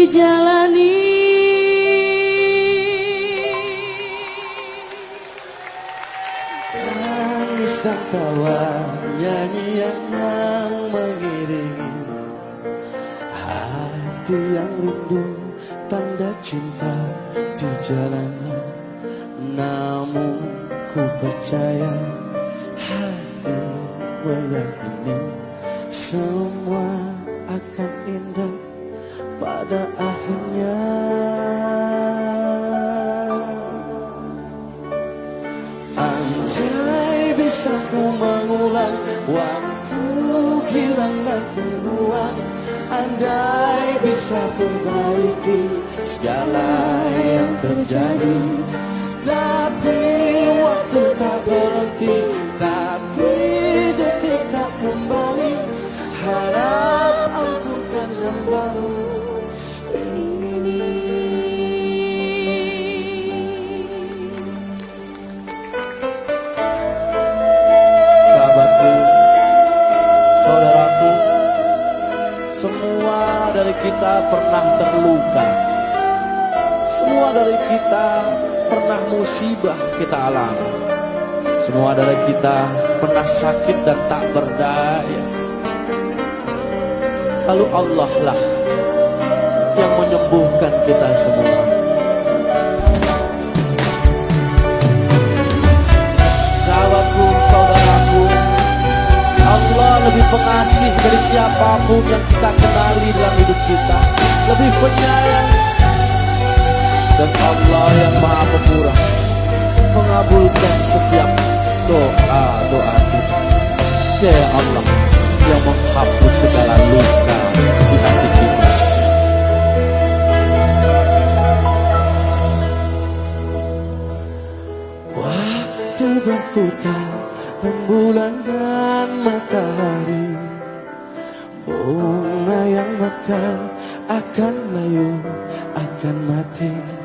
dijalani. Tangis dan tawa nyanyian yang mengiringi. Hati yang rindu tanda cinta di jalanan. Namun ku percaya hati meyakini Semua akan indah pada akhirnya. Anjay bisa ku mengulang Waktu hilang dan keluar Andai bisa perbaiki Segala yang terjadi. Tapi waktu tak berhenti Tapi detik tak kembali. Harap ampunkan hambamu kita pernah terluka. Semua dari kita pernah musibah kita alami. Semua dari kita pernah sakit dan tak berdaya. Lalu Allah lah yang menyembuhkan kita semua. Pengasih dari siapa pun yang kita kenali dalam hidup kita. Lebih penyayang. Dan Allah yang maha pemurah mengabulkan setiap doa-doa kita. Ya Allah yang menghapus segala luka di hati kita. Waktu berputar rembulan dan matahari. Bunga yang mekar akan layu, akan mati